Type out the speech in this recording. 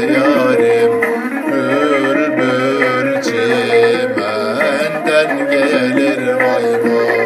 Yarim Bülbül çimenden gelir vay vay